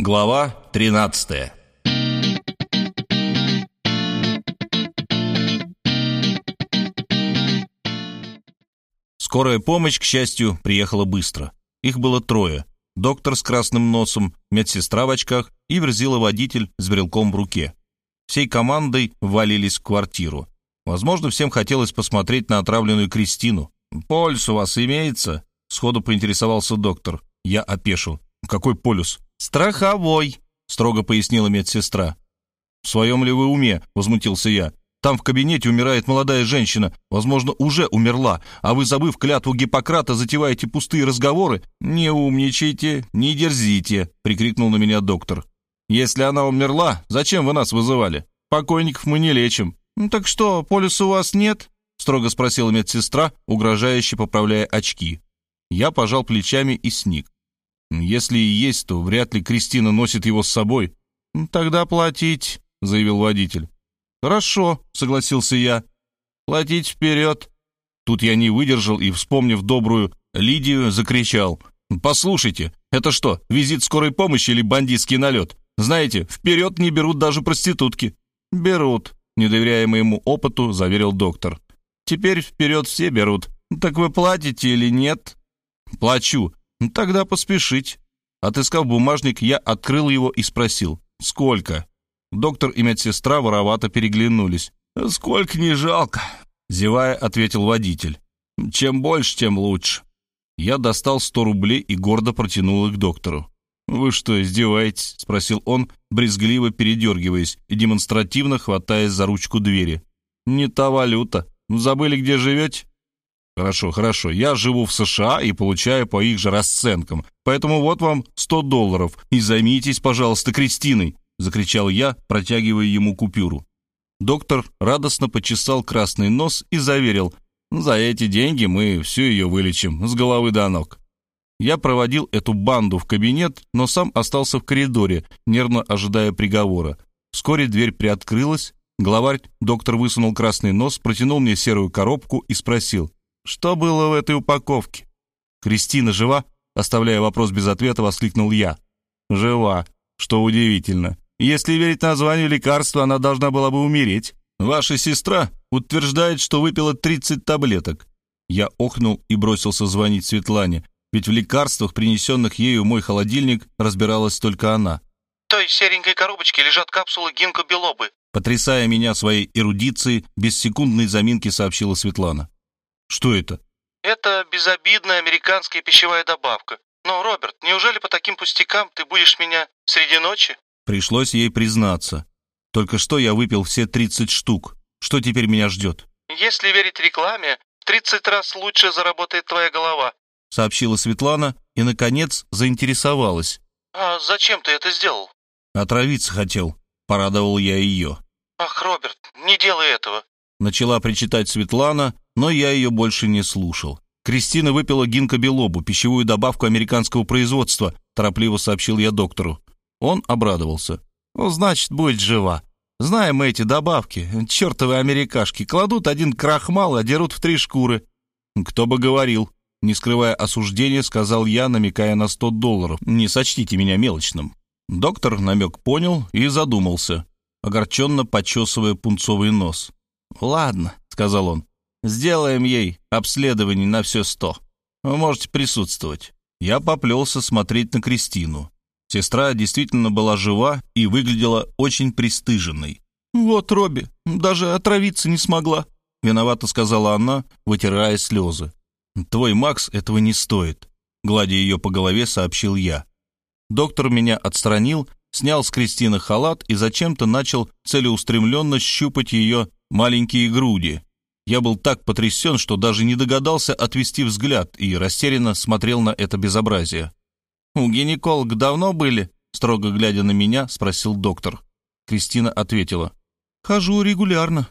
Глава 13 Скорая помощь, к счастью, приехала быстро. Их было трое. Доктор с красным носом, медсестра в очках и верзила-водитель с брелком в руке. Всей командой валились в квартиру. Возможно, всем хотелось посмотреть на отравленную Кристину. «Полюс у вас имеется?» — сходу поинтересовался доктор. Я опешил. «Какой полюс?» «Страховой», — строго пояснила медсестра. «В своем ли вы уме?» — возмутился я. Там в кабинете умирает молодая женщина, возможно, уже умерла, а вы, забыв клятву Гиппократа, затеваете пустые разговоры? Не умничайте, не дерзите!» — прикрикнул на меня доктор. «Если она умерла, зачем вы нас вызывали? Покойников мы не лечим». «Ну «Так что, полюса у вас нет?» — строго спросила медсестра, угрожающе поправляя очки. Я пожал плечами и сник. «Если и есть, то вряд ли Кристина носит его с собой». «Тогда платить», — заявил водитель. «Хорошо», — согласился я. «Платить вперед». Тут я не выдержал и, вспомнив добрую Лидию, закричал. «Послушайте, это что, визит скорой помощи или бандитский налет? Знаете, вперед не берут даже проститутки». «Берут», — не доверяя моему опыту, заверил доктор. «Теперь вперед все берут. Так вы платите или нет?» «Плачу. Тогда поспешить». Отыскав бумажник, я открыл его и спросил. «Сколько?» Доктор и медсестра воровато переглянулись. «Сколько не жалко», — зевая, ответил водитель. «Чем больше, тем лучше». Я достал сто рублей и гордо протянул их доктору. «Вы что, издеваетесь?» — спросил он, брезгливо передергиваясь и демонстративно хватаясь за ручку двери. «Не та валюта. Забыли, где живете?» «Хорошо, хорошо. Я живу в США и получаю по их же расценкам. Поэтому вот вам сто долларов. И займитесь, пожалуйста, Кристиной. — закричал я, протягивая ему купюру. Доктор радостно почесал красный нос и заверил, «За эти деньги мы всю ее вылечим, с головы до ног». Я проводил эту банду в кабинет, но сам остался в коридоре, нервно ожидая приговора. Вскоре дверь приоткрылась, главарь, доктор высунул красный нос, протянул мне серую коробку и спросил, «Что было в этой упаковке?» «Кристина жива?» Оставляя вопрос без ответа, воскликнул я. «Жива, что удивительно. Если верить названию лекарства, она должна была бы умереть. Ваша сестра утверждает, что выпила 30 таблеток. Я охнул и бросился звонить Светлане, ведь в лекарствах, принесенных ею мой холодильник, разбиралась только она. В той серенькой коробочке лежат капсулы гинкобелобы. Потрясая меня своей эрудицией, без секундной заминки сообщила Светлана. Что это? Это безобидная американская пищевая добавка. Но, Роберт, неужели по таким пустякам ты будешь меня среди ночи? Пришлось ей признаться. Только что я выпил все 30 штук. Что теперь меня ждет? «Если верить рекламе, в 30 раз лучше заработает твоя голова», сообщила Светлана и, наконец, заинтересовалась. «А зачем ты это сделал?» «Отравиться хотел», — порадовал я ее. «Ах, Роберт, не делай этого», Начала причитать Светлана, но я ее больше не слушал. Кристина выпила гинкобелобу, пищевую добавку американского производства, торопливо сообщил я доктору. Он обрадовался. «Ну, значит, будет жива. Знаем мы эти добавки. Чертовы америкашки. Кладут один крахмал и дерут в три шкуры». «Кто бы говорил?» Не скрывая осуждения, сказал я, намекая на сто долларов. «Не сочтите меня мелочным». Доктор намек понял и задумался, огорченно почесывая пунцовый нос. «Ладно», — сказал он, — «сделаем ей обследование на все сто. Вы можете присутствовать». Я поплелся смотреть на Кристину. Сестра действительно была жива и выглядела очень пристыженной. «Вот Робби, даже отравиться не смогла», — виновато сказала она, вытирая слезы. «Твой Макс этого не стоит», — гладя ее по голове, сообщил я. Доктор меня отстранил, снял с Кристины халат и зачем-то начал целеустремленно щупать ее маленькие груди. Я был так потрясен, что даже не догадался отвести взгляд и растерянно смотрел на это безобразие. «У гинеколога давно были?» Строго глядя на меня, спросил доктор. Кристина ответила. «Хожу регулярно».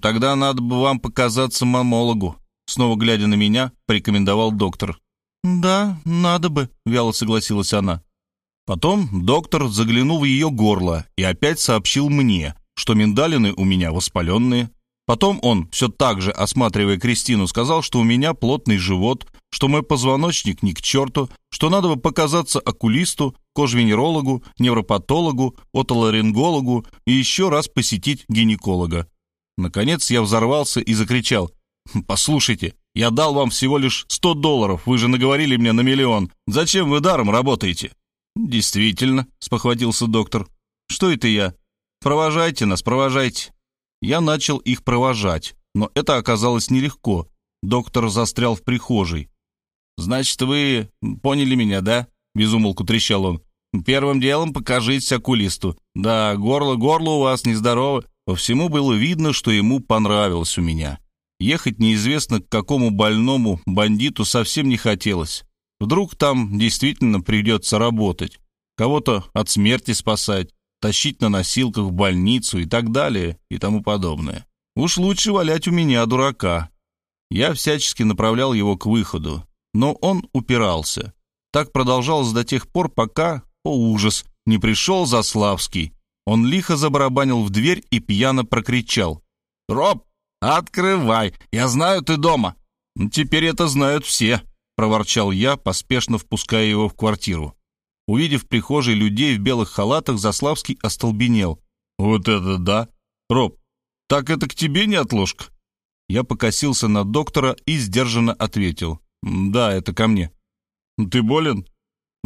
«Тогда надо бы вам показаться мамологу», снова глядя на меня, порекомендовал доктор. «Да, надо бы», — вяло согласилась она. Потом доктор заглянул в ее горло и опять сообщил мне, что миндалины у меня воспаленные, Потом он, все так же осматривая Кристину, сказал, что у меня плотный живот, что мой позвоночник ни к черту, что надо бы показаться окулисту, кожвенерологу, невропатологу, отоларингологу и еще раз посетить гинеколога. Наконец я взорвался и закричал. «Послушайте, я дал вам всего лишь 100 долларов, вы же наговорили мне на миллион. Зачем вы даром работаете?» «Действительно», — спохватился доктор. «Что это я? Провожайте нас, провожайте». Я начал их провожать, но это оказалось нелегко. Доктор застрял в прихожей. «Значит, вы поняли меня, да?» — безумолку трещал он. «Первым делом покажитесь окулисту. Да, горло, горло у вас нездорово». По всему было видно, что ему понравилось у меня. Ехать неизвестно к какому больному бандиту совсем не хотелось. Вдруг там действительно придется работать, кого-то от смерти спасать, тащить на носилках в больницу и так далее и тому подобное. Уж лучше валять у меня дурака. Я всячески направлял его к выходу, но он упирался. Так продолжалось до тех пор, пока, о ужас, не пришел Заславский. Он лихо забарабанил в дверь и пьяно прокричал. «Роб, открывай! Я знаю, ты дома!» «Теперь это знают все», — проворчал я, поспешно впуская его в квартиру. Увидев в прихожей людей в белых халатах, Заславский остолбенел. «Вот это да! Роб, так это к тебе не отложка?» Я покосился на доктора и сдержанно ответил. «Да, это ко мне». «Ты болен?»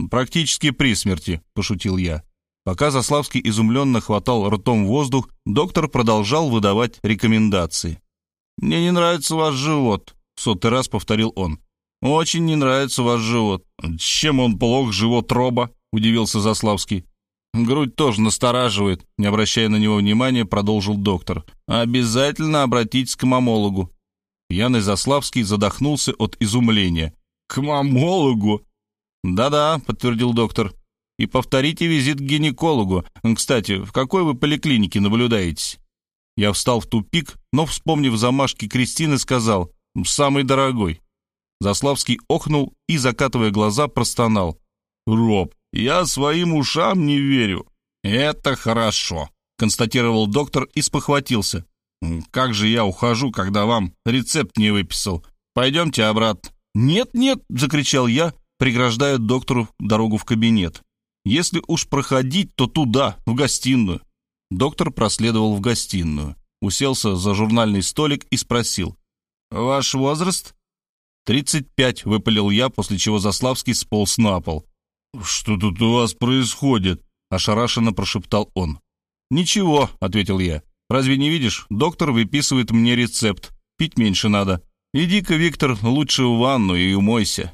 «Практически при смерти», — пошутил я. Пока Заславский изумленно хватал ртом воздух, доктор продолжал выдавать рекомендации. «Мне не нравится ваш живот», — в сотый раз повторил он. «Очень не нравится ваш живот». «Чем он плох, живот роба?» — удивился Заславский. «Грудь тоже настораживает», — не обращая на него внимания, продолжил доктор. «Обязательно обратитесь к мамологу». Пьяный Заславский задохнулся от изумления. «К мамологу?» «Да-да», — подтвердил доктор. «И повторите визит к гинекологу. Кстати, в какой вы поликлинике наблюдаетесь?» Я встал в тупик, но, вспомнив замашки Кристины, сказал «Самый дорогой». Заславский охнул и, закатывая глаза, простонал. «Роб, я своим ушам не верю». «Это хорошо», — констатировал доктор и спохватился. «Как же я ухожу, когда вам рецепт не выписал? Пойдемте обратно». «Нет, нет!» — закричал я, преграждая доктору дорогу в кабинет. «Если уж проходить, то туда, в гостиную». Доктор проследовал в гостиную, уселся за журнальный столик и спросил. «Ваш возраст?» «Тридцать пять», — выпалил я, после чего Заславский сполз на пол. «Что тут у вас происходит?» — ошарашенно прошептал он. «Ничего», — ответил я. «Разве не видишь? Доктор выписывает мне рецепт. Пить меньше надо. Иди-ка, Виктор, лучше в ванну и умойся».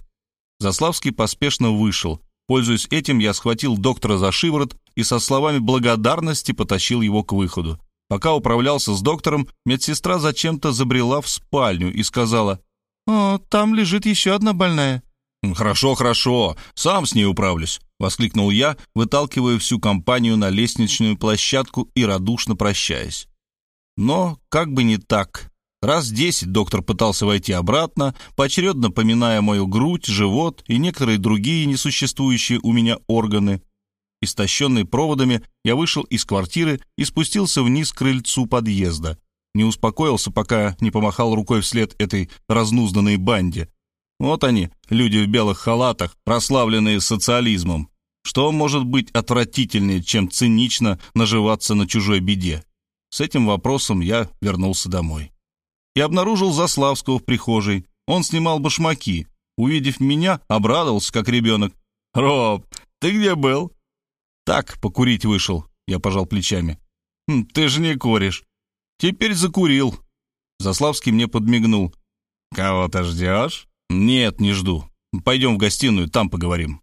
Заславский поспешно вышел. Пользуясь этим, я схватил доктора за шиворот и со словами благодарности потащил его к выходу. Пока управлялся с доктором, медсестра зачем-то забрела в спальню и сказала, «О, там лежит еще одна больная». «Хорошо, хорошо, сам с ней управлюсь», — воскликнул я, выталкивая всю компанию на лестничную площадку и радушно прощаясь. Но как бы не так. Раз десять доктор пытался войти обратно, поочередно поминая мою грудь, живот и некоторые другие несуществующие у меня органы. Истощенный проводами, я вышел из квартиры и спустился вниз к крыльцу подъезда. Не успокоился, пока не помахал рукой вслед этой разнузданной банде, вот они, люди в белых халатах, прославленные социализмом. Что может быть отвратительнее, чем цинично наживаться на чужой беде? С этим вопросом я вернулся домой. И обнаружил Заславского в прихожей. Он снимал башмаки. Увидев меня, обрадовался, как ребенок. «Роб, ты где был?» «Так, покурить вышел», — я пожал плечами. «Хм, «Ты же не куришь». «Теперь закурил». Заславский мне подмигнул. «Кого-то ждешь?» «Нет, не жду. Пойдем в гостиную, там поговорим».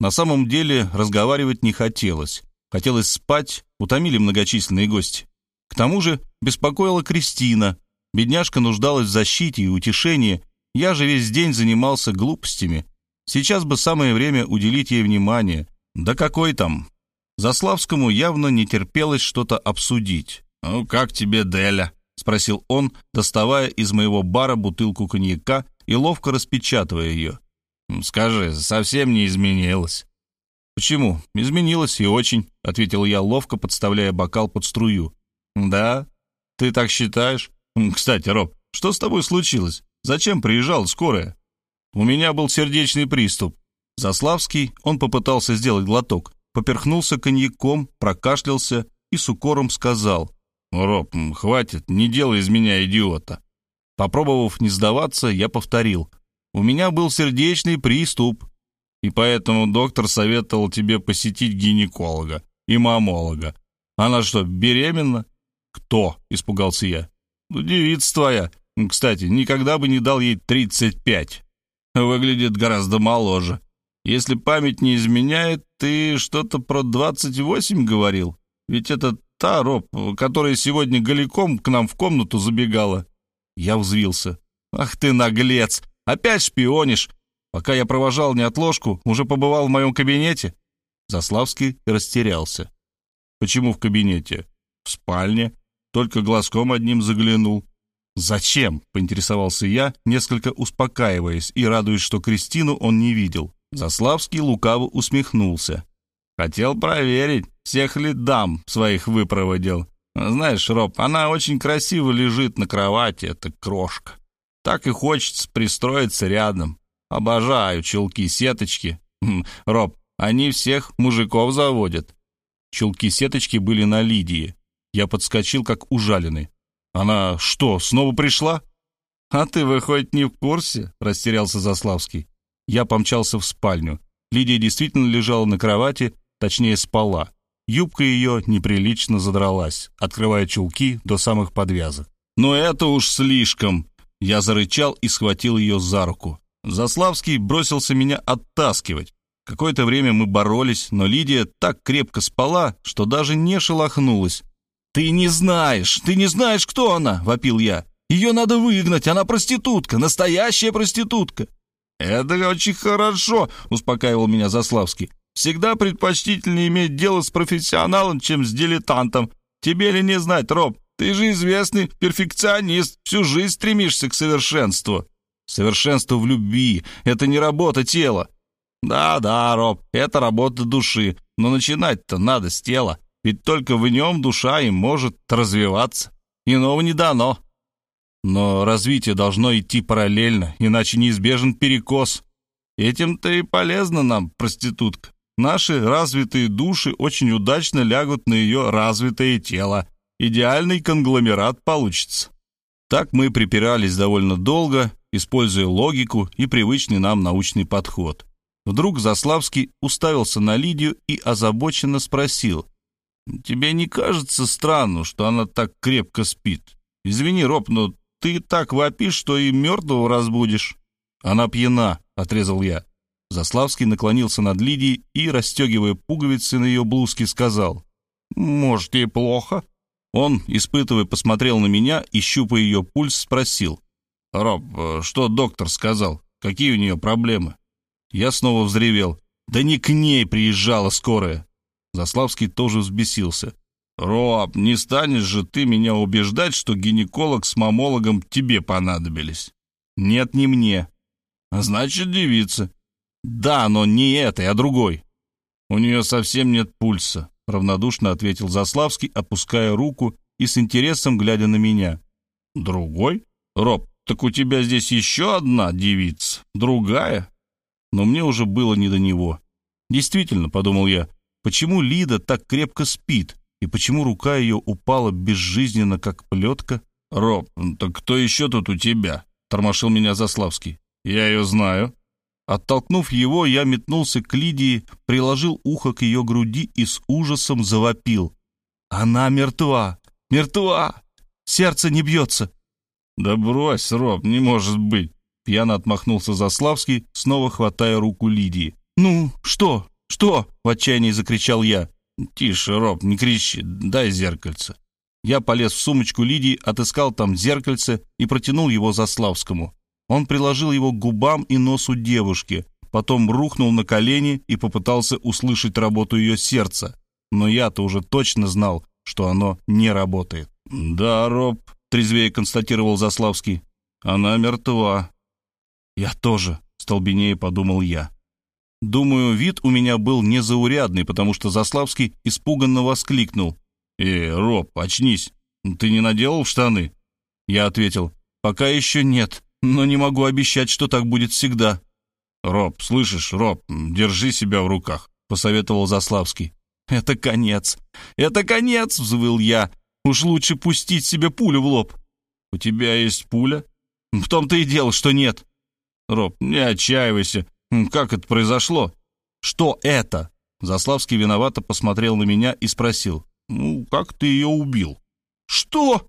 На самом деле разговаривать не хотелось. Хотелось спать, утомили многочисленные гости. К тому же беспокоила Кристина. Бедняжка нуждалась в защите и утешении. Я же весь день занимался глупостями. Сейчас бы самое время уделить ей внимание. Да какой там? Заславскому явно не терпелось что-то обсудить. «Ну, как тебе, Деля?» — спросил он, доставая из моего бара бутылку коньяка и ловко распечатывая ее. «Скажи, совсем не изменилось?» «Почему? Изменилось и очень», — ответил я, ловко подставляя бокал под струю. «Да? Ты так считаешь? Кстати, Роб, что с тобой случилось? Зачем приезжала скорая?» «У меня был сердечный приступ». Заславский, он попытался сделать глоток, поперхнулся коньяком, прокашлялся и с укором сказал. «Роб, хватит, не делай из меня идиота». Попробовав не сдаваться, я повторил. «У меня был сердечный приступ, и поэтому доктор советовал тебе посетить гинеколога и мамолога. Она что, беременна?» «Кто?» — испугался я. «Ну, девица твоя. Кстати, никогда бы не дал ей тридцать пять. Выглядит гораздо моложе. Если память не изменяет, ты что-то про двадцать восемь говорил? Ведь это та, Роб, которая сегодня голиком к нам в комнату забегала». Я взвился. «Ах ты наглец! Опять шпионишь! Пока я провожал неотложку, уже побывал в моем кабинете?» Заславский растерялся. «Почему в кабинете?» «В спальне. Только глазком одним заглянул». «Зачем?» — поинтересовался я, несколько успокаиваясь и радуясь, что Кристину он не видел. Заславский лукаво усмехнулся. «Хотел проверить, всех ли дам своих выпроводил. Знаешь, Роб, она очень красиво лежит на кровати, эта крошка. Так и хочется пристроиться рядом. Обожаю чулки-сеточки. Хм, Роб, они всех мужиков заводят». Чулки-сеточки были на Лидии. Я подскочил, как ужаленный. «Она что, снова пришла?» «А ты, выходит, не в курсе?» — растерялся Заславский. Я помчался в спальню. Лидия действительно лежала на кровати, точнее спала. Юбка ее неприлично задралась, открывая чулки до самых подвязок. «Но это уж слишком!» Я зарычал и схватил ее за руку. Заславский бросился меня оттаскивать. Какое-то время мы боролись, но Лидия так крепко спала, что даже не шелохнулась. «Ты не знаешь, ты не знаешь, кто она!» — вопил я. «Ее надо выгнать, она проститутка, настоящая проститутка!» «Это очень хорошо», — успокаивал меня Заславский. «Всегда предпочтительнее иметь дело с профессионалом, чем с дилетантом. Тебе ли не знать, Роб, ты же известный перфекционист, всю жизнь стремишься к совершенству». «Совершенство в любви — это не работа тела». «Да-да, Роб, это работа души, но начинать-то надо с тела, ведь только в нем душа и может развиваться. Иного не дано». Но развитие должно идти параллельно, иначе неизбежен перекос. Этим-то и полезна нам проститутка. Наши развитые души очень удачно лягут на ее развитое тело. Идеальный конгломерат получится. Так мы припирались довольно долго, используя логику и привычный нам научный подход. Вдруг Заславский уставился на Лидию и озабоченно спросил. «Тебе не кажется странно, что она так крепко спит? Извини, Роб, но ты так вопишь, что и мертвого разбудишь». «Она пьяна», — отрезал я. Заславский наклонился над Лидией и, расстегивая пуговицы на ее блузке, сказал. «Может, ей плохо?» Он, испытывая, посмотрел на меня и, щупая ее пульс, спросил. «Роб, что доктор сказал? Какие у нее проблемы?» Я снова взревел. «Да не к ней приезжала скорая!» Заславский тоже взбесился. «Роб, не станешь же ты меня убеждать, что гинеколог с мамологом тебе понадобились?» «Нет, не мне». «А значит, девица». «Да, но не этой, а другой». «У нее совсем нет пульса», — равнодушно ответил Заславский, опуская руку и с интересом глядя на меня. «Другой? Роб, так у тебя здесь еще одна девица, другая?» Но мне уже было не до него. «Действительно», — подумал я, — «почему Лида так крепко спит?» И почему рука ее упала безжизненно, как плетка? «Роб, так кто еще тут у тебя?» — тормошил меня Заславский. «Я ее знаю». Оттолкнув его, я метнулся к Лидии, приложил ухо к ее груди и с ужасом завопил. «Она мертва! Мертва! Сердце не бьется!» «Да брось, Роб, не может быть!» Пьяно отмахнулся Заславский, снова хватая руку Лидии. «Ну, что? Что?» — в отчаянии закричал я. «Тише, Роб, не кричи, дай зеркальце». Я полез в сумочку Лидии, отыскал там зеркальце и протянул его Заславскому. Он приложил его к губам и носу девушки, потом рухнул на колени и попытался услышать работу ее сердца. Но я-то уже точно знал, что оно не работает. «Да, Роб», — трезвее констатировал Заславский, — «она мертва». «Я тоже», — столбенее подумал я. Думаю, вид у меня был незаурядный, потому что Заславский испуганно воскликнул. «Э, Роб, очнись, ты не наделал штаны?» Я ответил, «Пока еще нет, но не могу обещать, что так будет всегда». «Роб, слышишь, Роб, держи себя в руках», — посоветовал Заславский. «Это конец! Это конец!» — взвыл я. «Уж лучше пустить себе пулю в лоб». «У тебя есть пуля?» «В том-то и дело, что нет». «Роб, не отчаивайся. Как это произошло?» «Что это?» Заславский виновато посмотрел на меня и спросил. «Ну, как ты ее убил?» «Что?»